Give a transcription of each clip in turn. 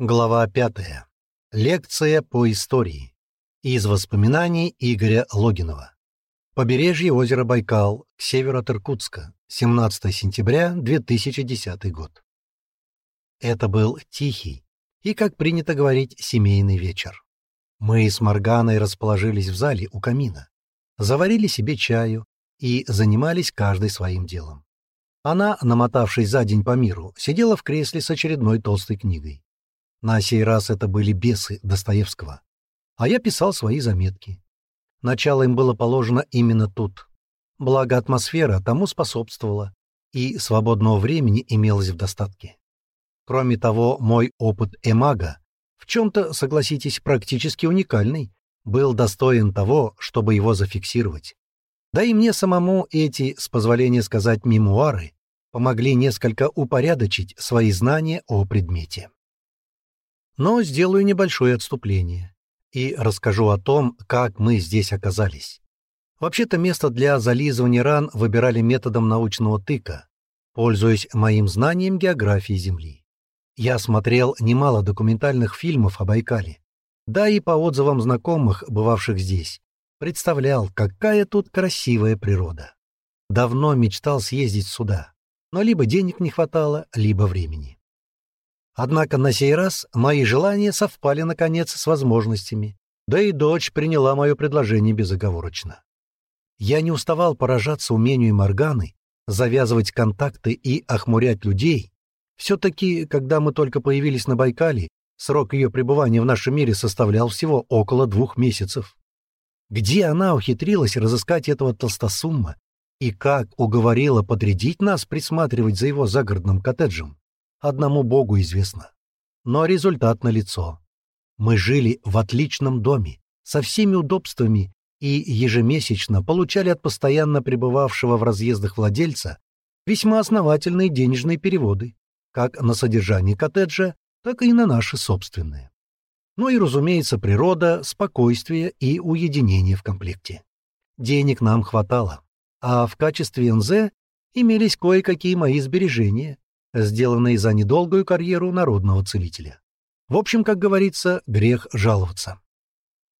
Глава пятая. Лекция по истории. Из воспоминаний Игоря Логинова. Побережье озера Байкал, к северу от Иркутска, 17 сентября 2010 год. Это был тихий и, как принято говорить, семейный вечер. Мы с Морганой расположились в зале у камина, заварили себе чаю и занимались каждый своим делом. Она, намотавшись за день по миру, сидела в кресле с очередной толстой книгой. На сей раз это были бесы Достоевского. А я писал свои заметки. Начало им было положено именно тут. Благо атмосфера тому способствовала, и свободного времени имелось в достатке. Кроме того, мой опыт эмага, в чем-то, согласитесь, практически уникальный, был достоин того, чтобы его зафиксировать. Да и мне самому эти, с позволения сказать, мемуары помогли несколько упорядочить свои знания о предмете. Но сделаю небольшое отступление и расскажу о том, как мы здесь оказались. Вообще-то место для зализывания ран выбирали методом научного тыка, пользуясь моим знанием географии Земли. Я смотрел немало документальных фильмов о Байкале, да и по отзывам знакомых, бывавших здесь, представлял, какая тут красивая природа. Давно мечтал съездить сюда, но либо денег не хватало, либо времени. Однако на сей раз мои желания совпали, наконец, с возможностями, да и дочь приняла мое предложение безоговорочно. Я не уставал поражаться умению Морганы завязывать контакты и охмурять людей. Все-таки, когда мы только появились на Байкале, срок ее пребывания в нашем мире составлял всего около двух месяцев. Где она ухитрилась разыскать этого толстосумма и как уговорила подрядить нас присматривать за его загородным коттеджем, одному Богу известно. Но результат налицо. Мы жили в отличном доме, со всеми удобствами и ежемесячно получали от постоянно пребывавшего в разъездах владельца весьма основательные денежные переводы, как на содержание коттеджа, так и на наши собственные. Ну и, разумеется, природа, спокойствие и уединение в комплекте. Денег нам хватало, а в качестве НЗ имелись кое-какие мои сбережения, сделанные за недолгую карьеру народного целителя. В общем, как говорится, грех жаловаться.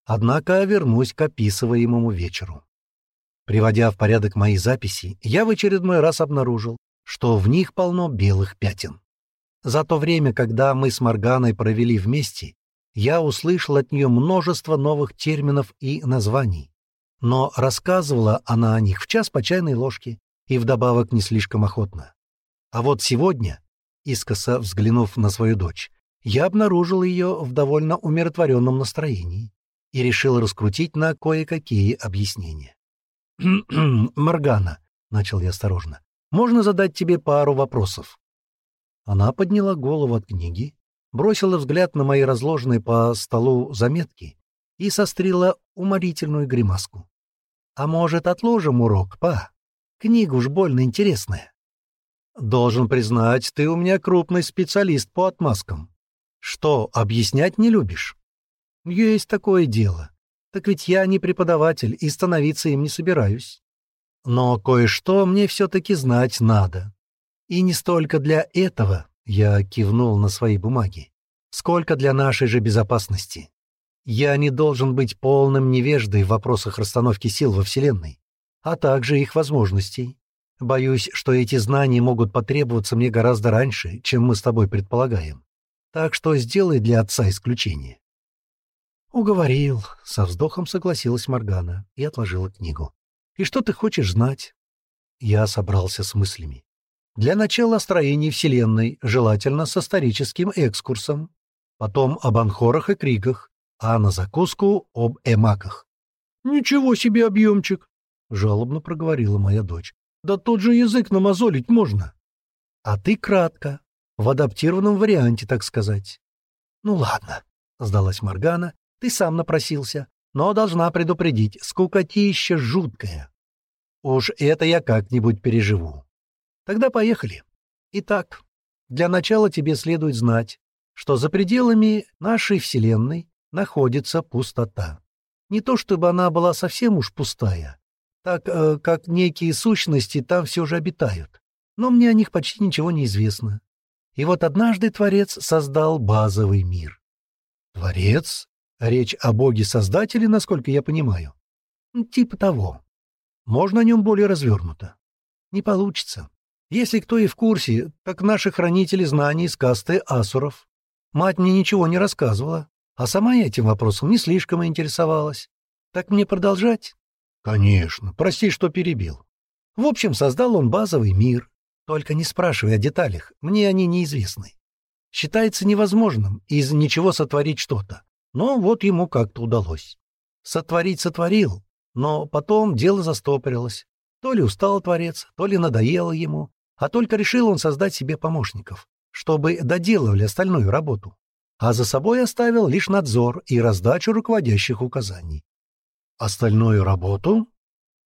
Однако вернусь к описываемому вечеру. Приводя в порядок мои записи, я в очередной раз обнаружил, что в них полно белых пятен. За то время, когда мы с Морганой провели вместе, я услышал от нее множество новых терминов и названий. Но рассказывала она о них в час по чайной ложке и вдобавок не слишком охотно. А вот сегодня, искоса взглянув на свою дочь, я обнаружил ее в довольно умиротворенном настроении и решил раскрутить на кое-какие объяснения. «Моргана», — начал я осторожно, — «можно задать тебе пару вопросов?» Она подняла голову от книги, бросила взгляд на мои разложенные по столу заметки и сострила уморительную гримаску. «А может, отложим урок, па? Книга уж больно интересная». Должен признать, ты у меня крупный специалист по отмазкам. Что, объяснять не любишь? Есть такое дело. Так ведь я не преподаватель и становиться им не собираюсь. Но кое-что мне все-таки знать надо. И не столько для этого, я кивнул на свои бумаги, сколько для нашей же безопасности. Я не должен быть полным невеждой в вопросах расстановки сил во Вселенной, а также их возможностей. Боюсь, что эти знания могут потребоваться мне гораздо раньше, чем мы с тобой предполагаем. Так что сделай для отца исключение». «Уговорил», — со вздохом согласилась Моргана и отложила книгу. «И что ты хочешь знать?» Я собрался с мыслями. Для начала о строении Вселенной, желательно с историческим экскурсом, потом об анхорах и кригах, а на закуску об эмаках. «Ничего себе объемчик!» — жалобно проговорила моя дочь. Да тот же язык намазолить можно. А ты кратко, в адаптированном варианте, так сказать. Ну ладно, сдалась Моргана, ты сам напросился, но должна предупредить, скукотища жуткая. Уж это я как-нибудь переживу. Тогда поехали. Итак, для начала тебе следует знать, что за пределами нашей Вселенной находится пустота. Не то чтобы она была совсем уж пустая, так э, как некие сущности там все же обитают. Но мне о них почти ничего не известно. И вот однажды Творец создал базовый мир. Творец? Речь о боге-создателе, насколько я понимаю. Типа того. Можно о нем более развернуто. Не получится. Если кто и в курсе, так наши хранители знаний из касты асуров. Мать мне ничего не рассказывала, а сама я этим вопросом не слишком интересовалась. Так мне продолжать? Конечно. Прости, что перебил. В общем, создал он базовый мир. Только не спрашивай о деталях, мне они неизвестны. Считается невозможным из ничего сотворить что-то. Но вот ему как-то удалось. Сотворить сотворил, но потом дело застопорилось. То ли устал творец, то ли надоело ему, а только решил он создать себе помощников, чтобы доделывали остальную работу, а за собой оставил лишь надзор и раздачу руководящих указаний. Остальную работу?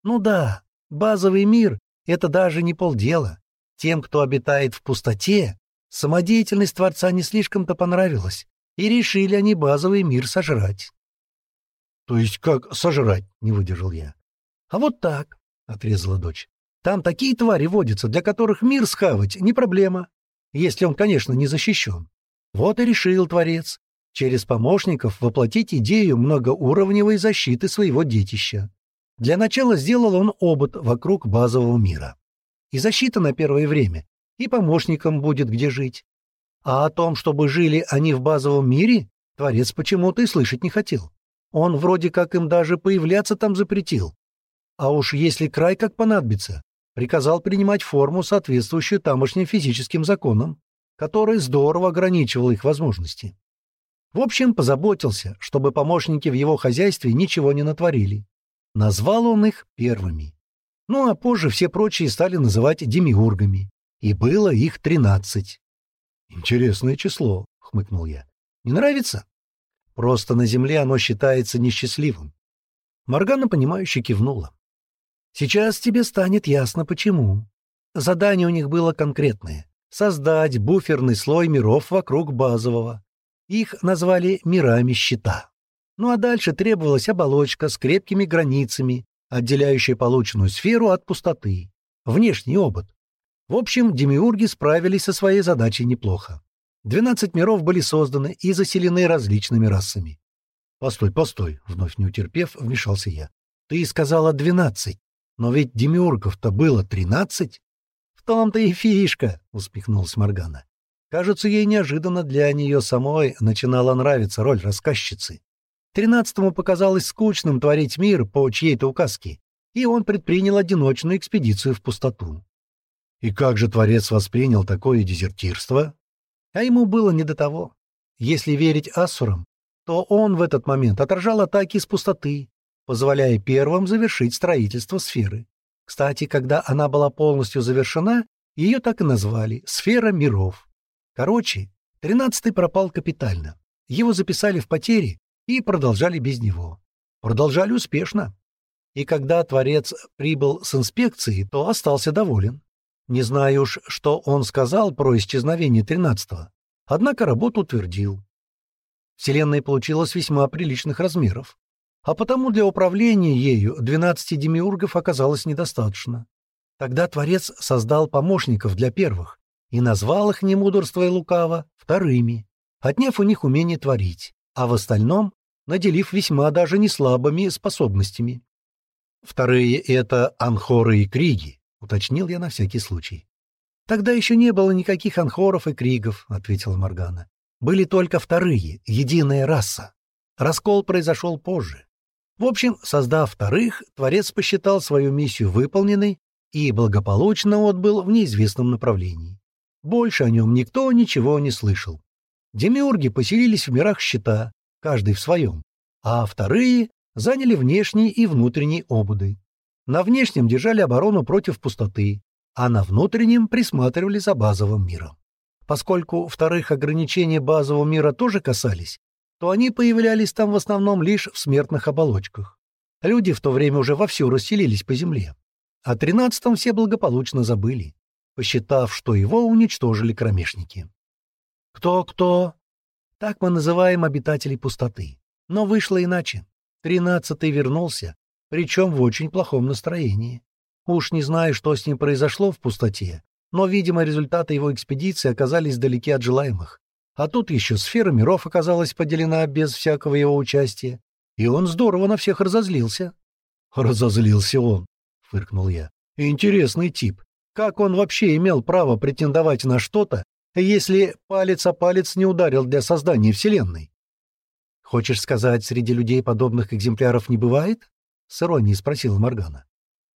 Ну да, базовый мир — это даже не полдела. Тем, кто обитает в пустоте, самодеятельность Творца не слишком-то понравилась, и решили они базовый мир сожрать. — То есть как сожрать? — не выдержал я. — А вот так, — отрезала дочь. — Там такие твари водятся, для которых мир схавать не проблема, если он, конечно, не защищен. Вот и решил Творец через помощников воплотить идею многоуровневой защиты своего детища. Для начала сделал он обод вокруг базового мира. И защита на первое время, и помощникам будет где жить. А о том, чтобы жили они в базовом мире, Творец почему-то и слышать не хотел. Он вроде как им даже появляться там запретил. А уж если край как понадобится, приказал принимать форму, соответствующую тамошним физическим законам, который здорово ограничивал их возможности. В общем, позаботился, чтобы помощники в его хозяйстве ничего не натворили. Назвал он их первыми. Ну а позже все прочие стали называть демиургами. И было их тринадцать. «Интересное число», — хмыкнул я. «Не нравится?» «Просто на Земле оно считается несчастливым». Моргана, понимающе кивнула. «Сейчас тебе станет ясно, почему. Задание у них было конкретное — создать буферный слой миров вокруг базового. Их назвали «мирами щита». Ну а дальше требовалась оболочка с крепкими границами, отделяющая полученную сферу от пустоты. Внешний обод. В общем, демиурги справились со своей задачей неплохо. Двенадцать миров были созданы и заселены различными расами. «Постой, постой!» — вновь не утерпев, вмешался я. «Ты сказала двенадцать, но ведь демиургов-то было тринадцать?» «В том-то и фишка!» — усмехнулась Моргана. Кажется, ей неожиданно для нее самой начинала нравиться роль рассказчицы. Тринадцатому показалось скучным творить мир по чьей-то указке, и он предпринял одиночную экспедицию в пустоту. И как же Творец воспринял такое дезертирство? А ему было не до того. Если верить Ассурам, то он в этот момент отражал атаки из пустоты, позволяя первым завершить строительство сферы. Кстати, когда она была полностью завершена, ее так и назвали «Сфера миров». Короче, тринадцатый пропал капитально. Его записали в потери и продолжали без него. Продолжали успешно. И когда Творец прибыл с инспекцией, то остался доволен. Не знаю уж, что он сказал про исчезновение тринадцатого, однако работу утвердил. Вселенная получилась весьма приличных размеров, а потому для управления ею двенадцати демиургов оказалось недостаточно. Тогда Творец создал помощников для первых, и назвал их, не мудрствуя лукаво, вторыми, отняв у них умение творить, а в остальном наделив весьма даже не слабыми способностями. Вторые — это анхоры и криги, уточнил я на всякий случай. Тогда еще не было никаких анхоров и кригов, ответила Моргана. Были только вторые, единая раса. Раскол произошел позже. В общем, создав вторых, Творец посчитал свою миссию выполненной и благополучно отбыл в неизвестном направлении. Больше о нем никто ничего не слышал. Демиурги поселились в мирах щита, каждый в своем, а вторые заняли внешние и внутренние обуды. На внешнем держали оборону против пустоты, а на внутреннем присматривали за базовым миром. Поскольку вторых ограничения базового мира тоже касались, то они появлялись там в основном лишь в смертных оболочках. Люди в то время уже вовсю расселились по земле. О тринадцатом все благополучно забыли посчитав, что его уничтожили кромешники. Кто-кто? Так мы называем обитателей пустоты. Но вышло иначе. Тринадцатый вернулся, причем в очень плохом настроении. Уж не знаю, что с ним произошло в пустоте, Но, видимо, результаты его экспедиции оказались далеки от желаемых. А тут еще сфера миров оказалась поделена без всякого его участия, и он здорово на всех разозлился. «Разозлился он», — фыркнул я. «Интересный тип. Как он вообще имел право претендовать на что-то, если палец о палец не ударил для создания Вселенной?» «Хочешь сказать, среди людей подобных экземпляров не бывает?» — с иронией спросила Моргана.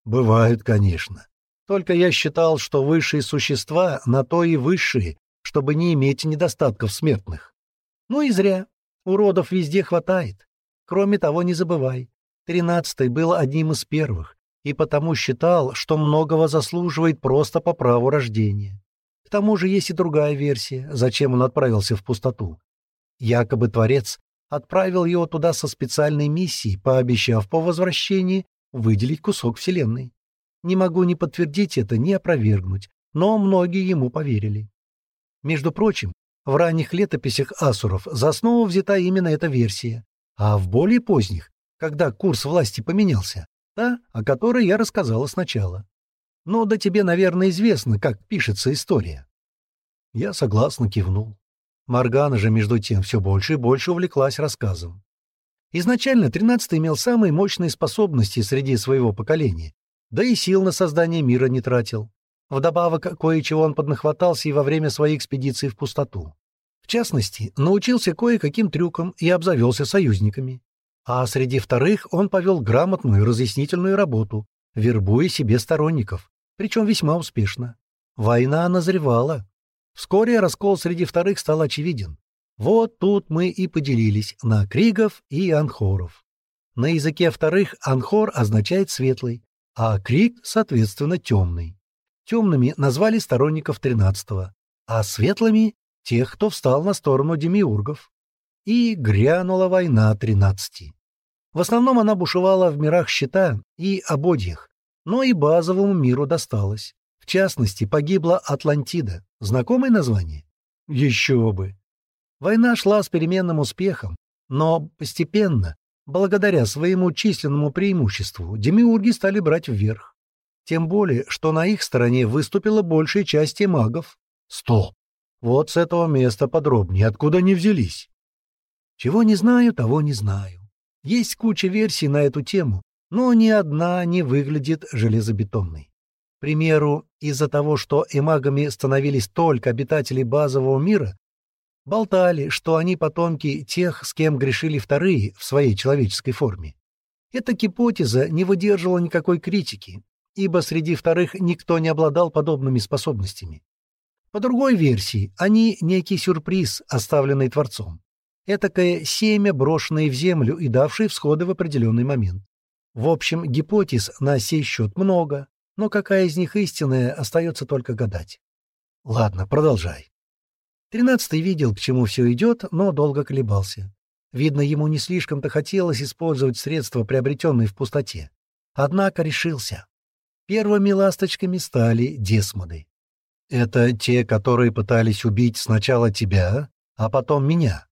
«Бывают, конечно. Только я считал, что высшие существа на то и высшие, чтобы не иметь недостатков смертных. Ну и зря. Уродов везде хватает. Кроме того, не забывай, тринадцатый был одним из первых, и потому считал, что многого заслуживает просто по праву рождения. К тому же есть и другая версия, зачем он отправился в пустоту. Якобы Творец отправил его туда со специальной миссией, пообещав по возвращении выделить кусок Вселенной. Не могу ни подтвердить это, ни опровергнуть, но многие ему поверили. Между прочим, в ранних летописях асуров за основу взята именно эта версия, а в более поздних, когда курс власти поменялся, та, о которой я рассказала сначала. Но да тебе, наверное, известно, как пишется история. Я согласно кивнул. Моргана же, между тем, все больше и больше увлеклась рассказом. Изначально тринадцатый имел самые мощные способности среди своего поколения, да и сил на создание мира не тратил. Вдобавок, кое-чего он поднахватался и во время своей экспедиции в пустоту. В частности, научился кое-каким трюкам и обзавелся союзниками. А среди вторых он повел грамотную разъяснительную работу, вербуя себе сторонников, причем весьма успешно. Война назревала. Вскоре раскол среди вторых стал очевиден. Вот тут мы и поделились на Кригов и Анхоров. На языке вторых Анхор означает «светлый», а Криг, соответственно, «темный». Темными назвали сторонников тринадцатого, а светлыми — тех, кто встал на сторону демиургов. И грянула война тринадцати. В основном она бушевала в мирах щита и ободьях, но и базовому миру досталось. В частности, погибла Атлантида. Знакомое название? Еще бы! Война шла с переменным успехом, но постепенно, благодаря своему численному преимуществу, демиурги стали брать вверх. Тем более, что на их стороне выступила большая часть магов. Стоп! Вот с этого места подробнее, откуда они взялись. Чего не знаю, того не знаю. Есть куча версий на эту тему, но ни одна не выглядит железобетонной. К примеру, из-за того, что эмагами становились только обитатели базового мира, болтали, что они потомки тех, с кем грешили вторые в своей человеческой форме. Эта гипотеза не выдерживала никакой критики, ибо среди вторых никто не обладал подобными способностями. По другой версии, они — некий сюрприз, оставленный Творцом. Этакое семя, брошенное в землю и давшее всходы в определенный момент. В общем, гипотез на сей счет много, но какая из них истинная, остается только гадать. Ладно, продолжай. Тринадцатый видел, к чему все идет, но долго колебался. Видно, ему не слишком-то хотелось использовать средства, приобретенные в пустоте. Однако решился. Первыми ласточками стали десмоды. Это те, которые пытались убить сначала тебя, а потом меня.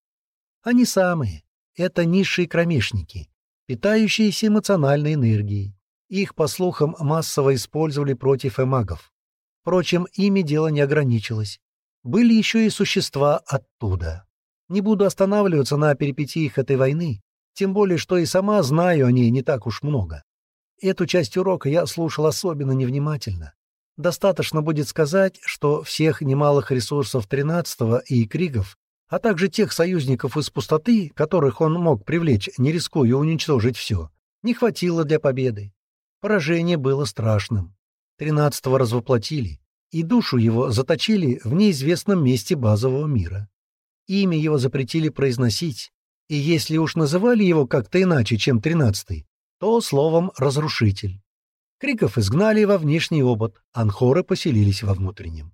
Они самые. Это низшие кромешники, питающиеся эмоциональной энергией. Их, по слухам, массово использовали против эмагов. Впрочем, ими дело не ограничилось. Были еще и существа оттуда. Не буду останавливаться на перипетиях этой войны, тем более, что и сама знаю о ней не так уж много. Эту часть урока я слушал особенно невнимательно. Достаточно будет сказать, что всех немалых ресурсов тринадцатого и Кригов, а также тех союзников из пустоты, которых он мог привлечь, не рискуя уничтожить все, не хватило для победы. Поражение было страшным. Тринадцатого развоплотили, и душу его заточили в неизвестном месте базового мира. Имя его запретили произносить, и если уж называли его как-то иначе, чем тринадцатый, то словом «разрушитель». Криков изгнали во внешний обод, анхоры поселились во внутреннем.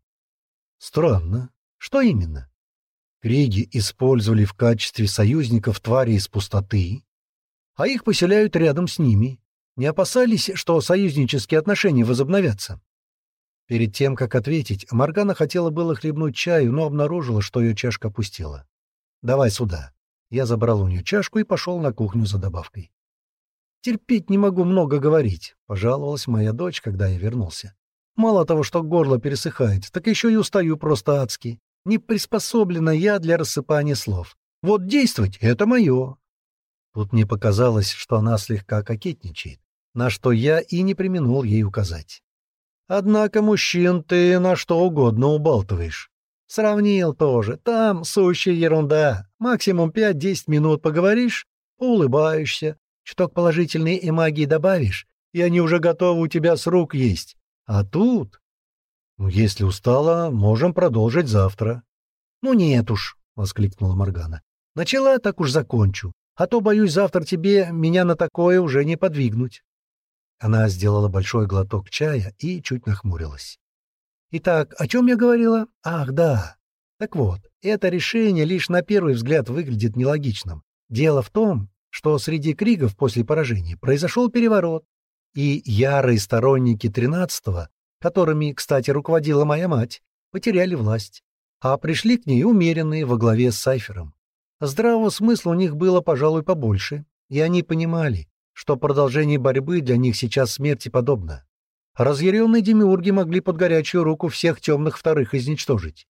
Странно. Что именно? Криги использовали в качестве союзников твари из пустоты, а их поселяют рядом с ними. Не опасались, что союзнические отношения возобновятся? Перед тем, как ответить, Маргана хотела было хлебнуть чаю, но обнаружила, что ее чашка опустела. «Давай сюда». Я забрал у нее чашку и пошел на кухню за добавкой. «Терпеть не могу много говорить», — пожаловалась моя дочь, когда я вернулся. Мало того, что горло пересыхает, так еще и устаю просто адски. Не приспособлена я для рассыпания слов. Вот действовать — это мое. Тут мне показалось, что она слегка кокетничает, на что я и не применул ей указать. Однако мужчин ты на что угодно убалтываешь. Сравнил тоже. Там сущая ерунда. Максимум 5-10 минут поговоришь, улыбаешься, чуток положительной эмагии добавишь, и они уже готовы у тебя с рук есть. А тут... Ну, если устала, можем продолжить завтра. — Ну нет уж, — воскликнула Моргана. — Начала, так уж закончу. А то, боюсь, завтра тебе меня на такое уже не подвигнуть. Она сделала большой глоток чая и чуть нахмурилась. Итак, о чем я говорила? Ах, да. Так вот, это решение лишь на первый взгляд выглядит нелогичным. Дело в том, что среди кригов после поражения произошел переворот, и ярые сторонники тринадцатого, которыми, кстати, руководила моя мать, потеряли власть, а пришли к ней умеренные во главе с Сайфером. Здравого смысла у них было, пожалуй, побольше, и они понимали, что продолжение борьбы для них сейчас смерти подобно. Разъяренные демиурги могли под горячую руку всех темных вторых изничтожить.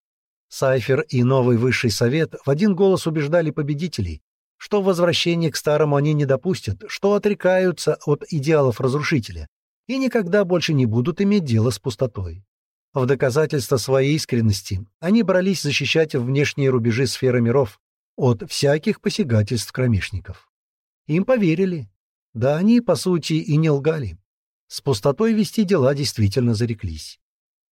Сайфер и новый высший совет в один голос убеждали победителей, что возвращение к старому они не допустят, что отрекаются от идеалов разрушителя и никогда больше не будут иметь дело с пустотой. В доказательство своей искренности они брались защищать внешние рубежи сферы миров, от всяких посягательств кромешников. Им поверили. Да они, по сути, и не лгали. С пустотой вести дела действительно зареклись.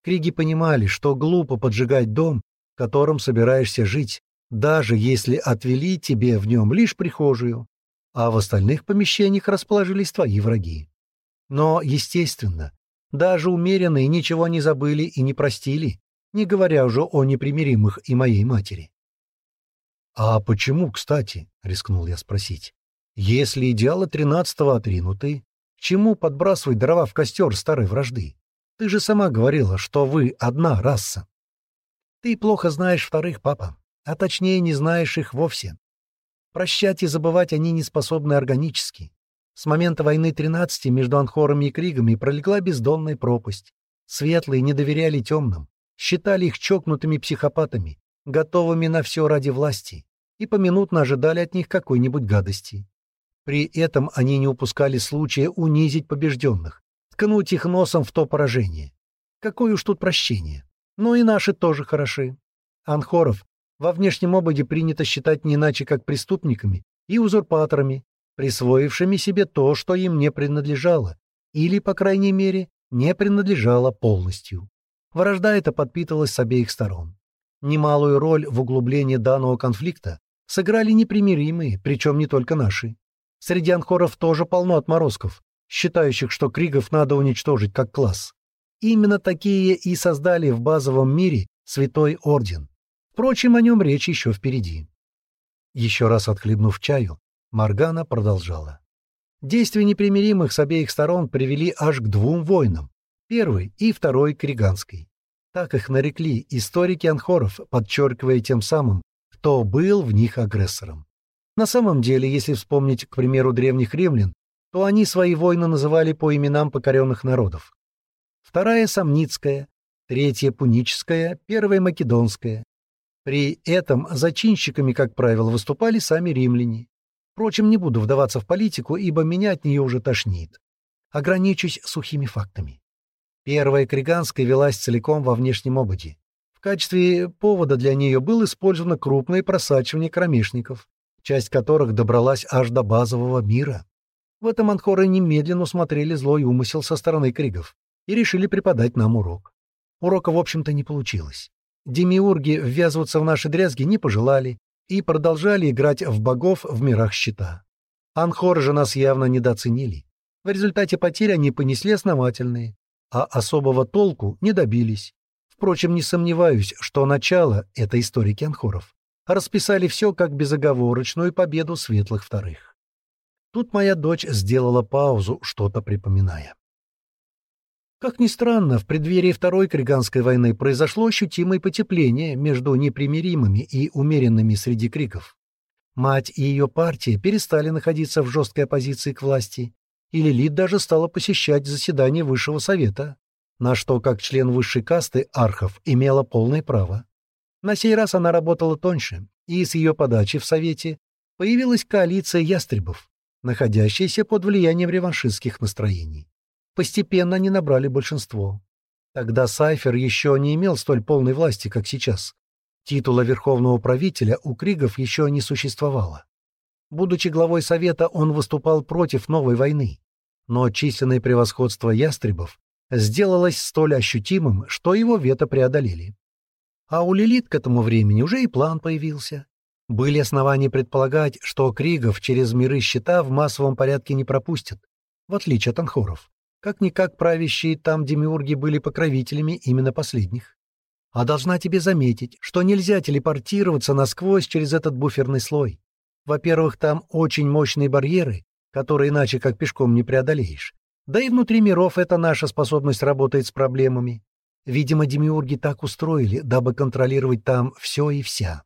Криги понимали, что глупо поджигать дом, в котором собираешься жить, даже если отвели тебе в нем лишь прихожую, а в остальных помещениях расположились твои враги. Но, естественно, даже умеренные ничего не забыли и не простили, не говоря уже о непримиримых и моей матери. «А почему, кстати?» — рискнул я спросить. «Если идеалы тринадцатого отринуты, чему подбрасывать дрова в костер старой вражды? Ты же сама говорила, что вы одна раса». «Ты плохо знаешь вторых, папа, а точнее не знаешь их вовсе. Прощать и забывать они не способны органически. С момента войны тринадцати между Анхорами и Кригами пролегла бездонная пропасть. Светлые не доверяли темным, считали их чокнутыми психопатами, готовыми на все ради власти и поминутно ожидали от них какой-нибудь гадости. При этом они не упускали случая унизить побежденных, ткнуть их носом в то поражение. Какое уж тут прощение. Но и наши тоже хороши. Анхоров во внешнем ободе принято считать не иначе как преступниками и узурпаторами, присвоившими себе то, что им не принадлежало, или, по крайней мере, не принадлежало полностью. Вражда эта подпитывалась с обеих сторон. Немалую роль в углублении данного конфликта сыграли непримиримые, причем не только наши. Среди анхоров тоже полно отморозков, считающих, что кригов надо уничтожить как класс. Именно такие и создали в базовом мире Святой Орден. Впрочем, о нем речь еще впереди. Еще раз отхлебнув чаю, Маргана продолжала. Действия непримиримых с обеих сторон привели аж к двум войнам, первой и второй Криганской. Так их нарекли историки анхоров, подчеркивая тем самым, кто был в них агрессором. На самом деле, если вспомнить, к примеру, древних римлян, то они свои войны называли по именам покоренных народов. Вторая — Самницкая, третья — Пуническая, первая — Македонская. При этом зачинщиками, как правило, выступали сами римляне. Впрочем, не буду вдаваться в политику, ибо меня от нее уже тошнит. Ограничусь сухими фактами. Первая Криганская велась целиком во внешнем ободе. В качестве повода для нее было использовано крупное просачивание кромешников, часть которых добралась аж до базового мира. В этом анхоры немедленно усмотрели злой умысел со стороны кригов и решили преподать нам урок. Урока, в общем-то, не получилось. Демиурги ввязываться в наши дрязги не пожелали и продолжали играть в богов в мирах щита. Анхоры же нас явно недооценили. В результате потерь они понесли основательные, а особого толку не добились. Впрочем, не сомневаюсь, что начало — это историки Анхоров. Расписали все как безоговорочную победу светлых вторых. Тут моя дочь сделала паузу, что-то припоминая. Как ни странно, в преддверии Второй Криганской войны произошло ощутимое потепление между непримиримыми и умеренными среди криков. Мать и ее партия перестали находиться в жесткой оппозиции к власти, и Лилит даже стала посещать заседания Высшего Совета. на что, как член высшей касты архов, имела полное право. На сей раз она работала тоньше, и с ее подачи в Совете появилась коалиция ястребов, находящаяся под влиянием реваншистских настроений. Постепенно они набрали большинство. Тогда Сайфер еще не имел столь полной власти, как сейчас. Титула верховного правителя у Кригов еще не существовало. Будучи главой Совета, он выступал против новой войны. Но численное превосходство ястребов сделалось столь ощутимым, что его вето преодолели. А у Лилит к этому времени уже и план появился. Были основания предполагать, что Кригов через миры щита в массовом порядке не пропустят, в отличие от анхоров. Как-никак правящие там демиурги были покровителями именно последних. А должна тебе заметить, что нельзя телепортироваться насквозь через этот буферный слой. Во-первых, там очень мощные барьеры, которые иначе как пешком не преодолеешь. Да и внутри миров эта наша способность работает с проблемами. Видимо, демиурги так устроили, дабы контролировать там все и вся.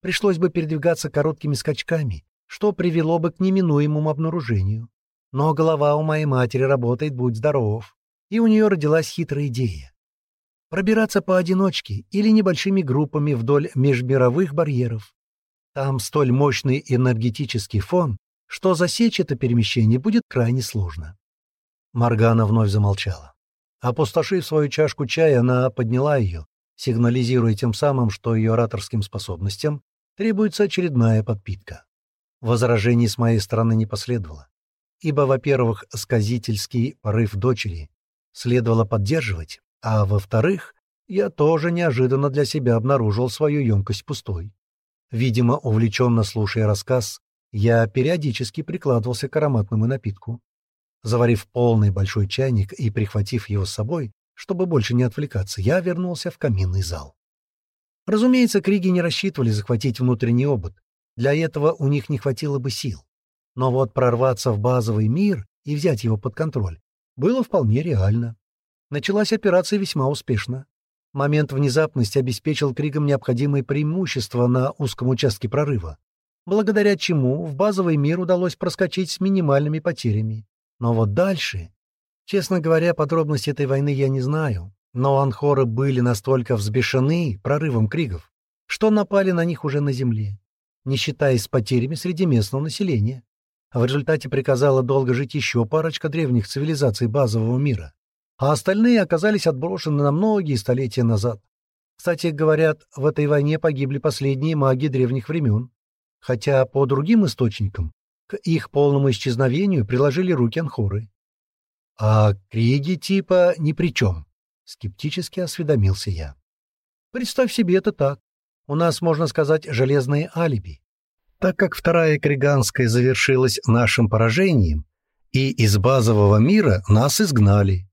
Пришлось бы передвигаться короткими скачками, что привело бы к неминуемому обнаружению. Но голова у моей матери работает, будь здоров. И у нее родилась хитрая идея. Пробираться поодиночке или небольшими группами вдоль межмировых барьеров. Там столь мощный энергетический фон, что засечь это перемещение будет крайне сложно. Маргана вновь замолчала. Опустошив свою чашку чая, она подняла ее, сигнализируя тем самым, что ее ораторским способностям требуется очередная подпитка. Возражений с моей стороны не последовало ибо, во-первых, сказительский порыв дочери следовало поддерживать, а во-вторых, я тоже неожиданно для себя обнаружил свою емкость пустой. Видимо, увлеченно слушая рассказ, я периодически прикладывался к ароматному напитку. Заварив полный большой чайник и прихватив его с собой, чтобы больше не отвлекаться, я вернулся в каминный зал. Разумеется, Криги не рассчитывали захватить внутренний обод. Для этого у них не хватило бы сил. Но вот прорваться в базовый мир и взять его под контроль было вполне реально. Началась операция весьма успешно. Момент внезапности обеспечил Кригам необходимые преимущества на узком участке прорыва, благодаря чему в базовый мир удалось проскочить с минимальными потерями. Но вот дальше... Честно говоря, подробности этой войны я не знаю, но анхоры были настолько взбешены прорывом Кригов, что напали на них уже на земле, не считаясь с потерями среди местного населения в результате приказала долго жить еще парочка древних цивилизаций базового мира, а остальные оказались отброшены на многие столетия назад. Кстати, говорят, в этой войне погибли последние маги древних времен, хотя по другим источникам к их полному исчезновению приложили руки анхоры. А криги типа ни при чем, — скептически осведомился я. Представь себе это так. У нас, можно сказать, железные алиби. Так как Вторая Криганская завершилась нашим поражением, и из базового мира нас изгнали.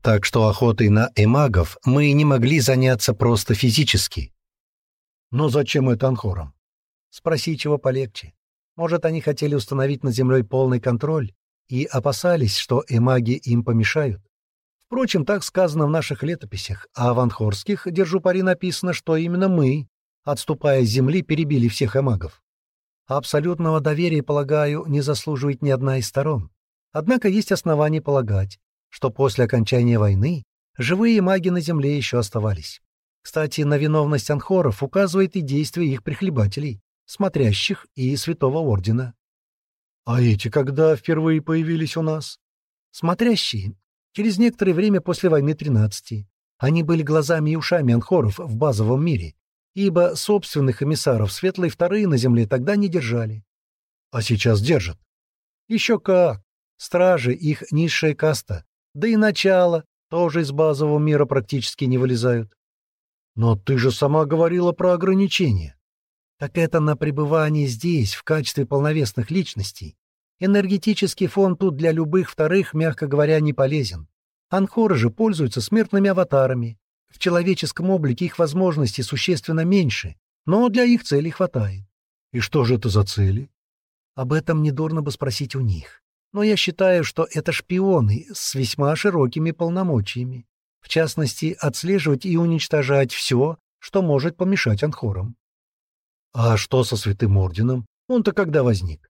Так что охотой на эмагов мы не могли заняться просто физически. Но зачем это анхорам? Спроси чего полегче. Может, они хотели установить над землей полный контроль и опасались, что эмаги им помешают? Впрочем, так сказано в наших летописях, а в анхорских, держу пари, написано, что именно мы, отступая с земли, перебили всех эмагов. Абсолютного доверия, полагаю, не заслуживает ни одна из сторон. Однако есть основания полагать, что после окончания войны живые маги на Земле еще оставались. Кстати, на виновность анхоров указывает и действие их прихлебателей, смотрящих и Святого Ордена. «А эти когда впервые появились у нас?» «Смотрящие. Через некоторое время после войны тринадцати. Они были глазами и ушами анхоров в базовом мире ибо собственных эмиссаров светлые вторые на земле тогда не держали. А сейчас держат. Еще как. Стражи — их низшая каста, да и начало тоже из базового мира практически не вылезают. Но ты же сама говорила про ограничения. Так это на пребывание здесь, в качестве полновесных личностей. Энергетический фон тут для любых вторых, мягко говоря, не полезен. Анхоры же пользуются смертными аватарами, в человеческом облике их возможностей существенно меньше, но для их целей хватает. И что же это за цели? Об этом недурно бы спросить у них. Но я считаю, что это шпионы с весьма широкими полномочиями. В частности, отслеживать и уничтожать все, что может помешать анхорам. А что со Святым Орденом? Он-то когда возник?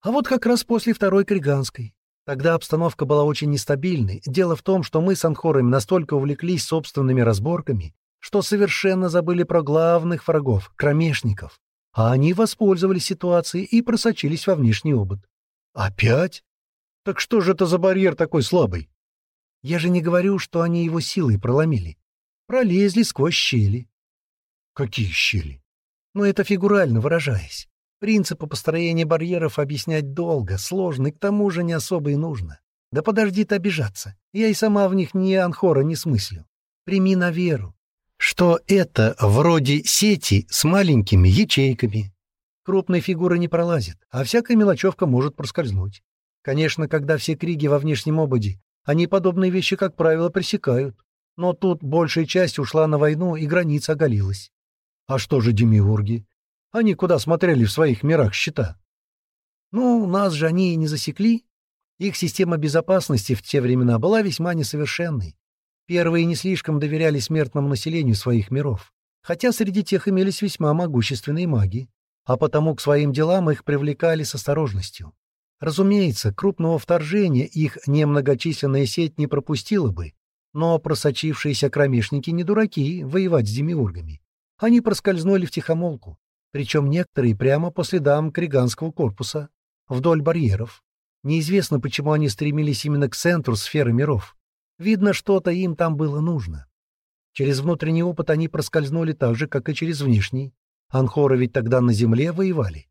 А вот как раз после Второй Криганской. Тогда обстановка была очень нестабильной. Дело в том, что мы с анхорами настолько увлеклись собственными разборками, что совершенно забыли про главных врагов — кромешников. А они воспользовались ситуацией и просочились во внешний обод. Опять? Так что же это за барьер такой слабый? Я же не говорю, что они его силой проломили. Пролезли сквозь щели. Какие щели? Ну, это фигурально выражаясь. Принципы построения барьеров объяснять долго, сложно и к тому же не особо и нужно. Да подожди ты обижаться. Я и сама в них ни анхора не смыслю. Прими на веру, что это вроде сети с маленькими ячейками. Крупные фигуры не пролазят, а всякая мелочевка может проскользнуть. Конечно, когда все криги во внешнем ободе, они подобные вещи, как правило, пресекают. Но тут большая часть ушла на войну, и граница оголилась. А что же демиурги? Они куда смотрели в своих мирах счета? Ну, нас же они и не засекли. Их система безопасности в те времена была весьма несовершенной. Первые не слишком доверяли смертному населению своих миров, хотя среди тех имелись весьма могущественные маги, а потому к своим делам их привлекали с осторожностью. Разумеется, крупного вторжения их немногочисленная сеть не пропустила бы, но просочившиеся кромешники не дураки воевать с демиургами. Они проскользнули в тихомолку, причем некоторые прямо по следам Криганского корпуса, вдоль барьеров. Неизвестно, почему они стремились именно к центру сферы миров. Видно, что-то им там было нужно. Через внутренний опыт они проскользнули так же, как и через внешний. Анхоры ведь тогда на земле воевали.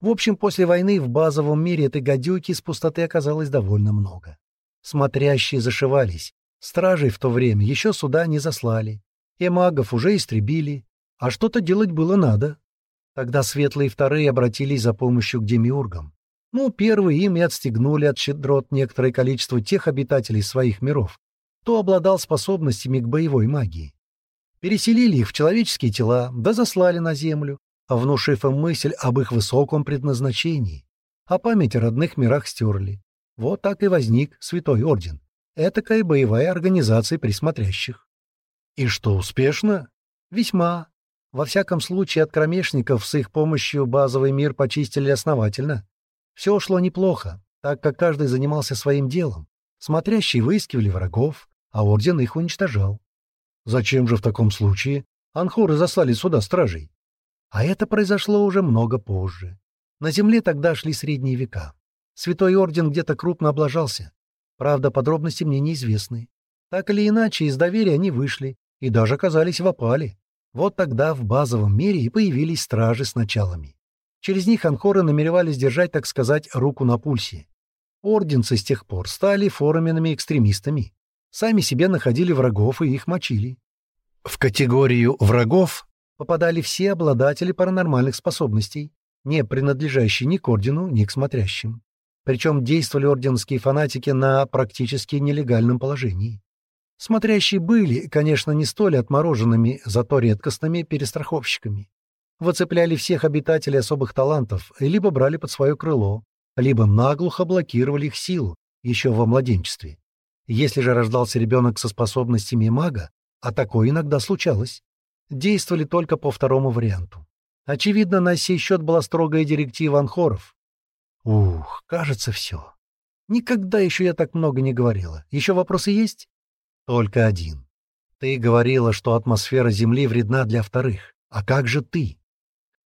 В общем, после войны в базовом мире этой гадюки с пустоты оказалось довольно много. Смотрящие зашивались. Стражей в то время еще сюда не заслали. И магов уже истребили. А что-то делать было надо. Тогда светлые вторые обратились за помощью к демиургам. Ну, первые ими отстегнули от щедрот некоторое количество тех обитателей своих миров, кто обладал способностями к боевой магии. Переселили их в человеческие тела, да заслали на землю, внушив им мысль об их высоком предназначении, а память о родных мирах стерли. Вот так и возник Святой Орден. Этакая боевая организация присмотрящих. И что, успешно? Весьма. Во всяком случае, от кромешников с их помощью базовый мир почистили основательно. Все шло неплохо, так как каждый занимался своим делом. Смотрящие выискивали врагов, а орден их уничтожал. Зачем же в таком случае анхоры заслали сюда стражей? А это произошло уже много позже. На земле тогда шли средние века. Святой орден где-то крупно облажался. Правда, подробности мне неизвестны. Так или иначе, из доверия они вышли и даже оказались в опале. Вот тогда в базовом мире и появились стражи с началами. Через них анхоры намеревались держать, так сказать, руку на пульсе. Орденцы с тех пор стали форуменными экстремистами. Сами себе находили врагов и их мочили. В категорию врагов попадали все обладатели паранормальных способностей, не принадлежащие ни к ордену, ни к смотрящим. Причем действовали орденские фанатики на практически нелегальном положении. Смотрящие были, конечно, не столь отмороженными, зато редкостными перестраховщиками. Выцепляли всех обитателей особых талантов, либо брали под свое крыло, либо наглухо блокировали их силу, еще во младенчестве. Если же рождался ребенок со способностями мага, а такое иногда случалось, действовали только по второму варианту. Очевидно, на сей счет была строгая директива анхоров. Ух, кажется, все. Никогда еще я так много не говорила. Еще вопросы есть? Только один. Ты говорила, что атмосфера Земли вредна для вторых. А как же ты?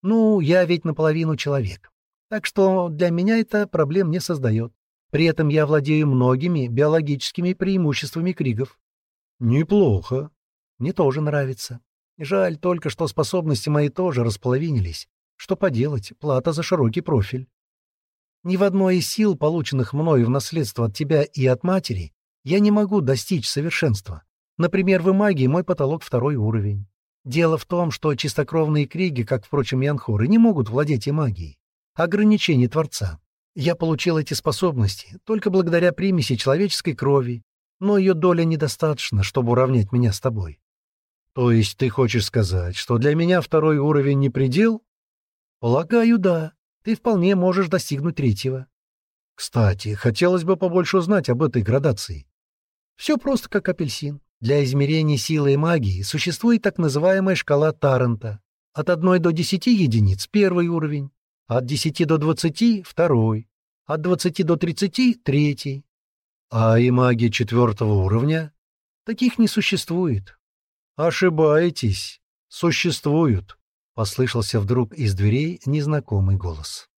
Ну, я ведь наполовину человек. Так что для меня это проблем не создает. При этом я владею многими биологическими преимуществами кригов. Неплохо. Мне тоже нравится. Жаль только, что способности мои тоже располовинились. Что поделать, плата за широкий профиль. Ни в одной из сил, полученных мною в наследство от тебя и от матери, я не могу достичь совершенства. Например, в магии мой потолок второй уровень. Дело в том, что чистокровные криги, как, впрочем, и анхоры, не могут владеть и магией. Ограничение Творца. Я получил эти способности только благодаря примеси человеческой крови, но ее доля недостаточна, чтобы уравнять меня с тобой. То есть ты хочешь сказать, что для меня второй уровень не предел? Полагаю, да. Ты вполне можешь достигнуть третьего. Кстати, хотелось бы побольше узнать об этой градации. Все просто как апельсин. Для измерения силы и магии существует так называемая шкала Таррента. От 1 до 10 единиц – первый уровень, от 10 до 20 – второй, от 20 до 30 – третий. А и магия четвертого уровня? Таких не существует. «Ошибаетесь. Существуют», — послышался вдруг из дверей незнакомый голос.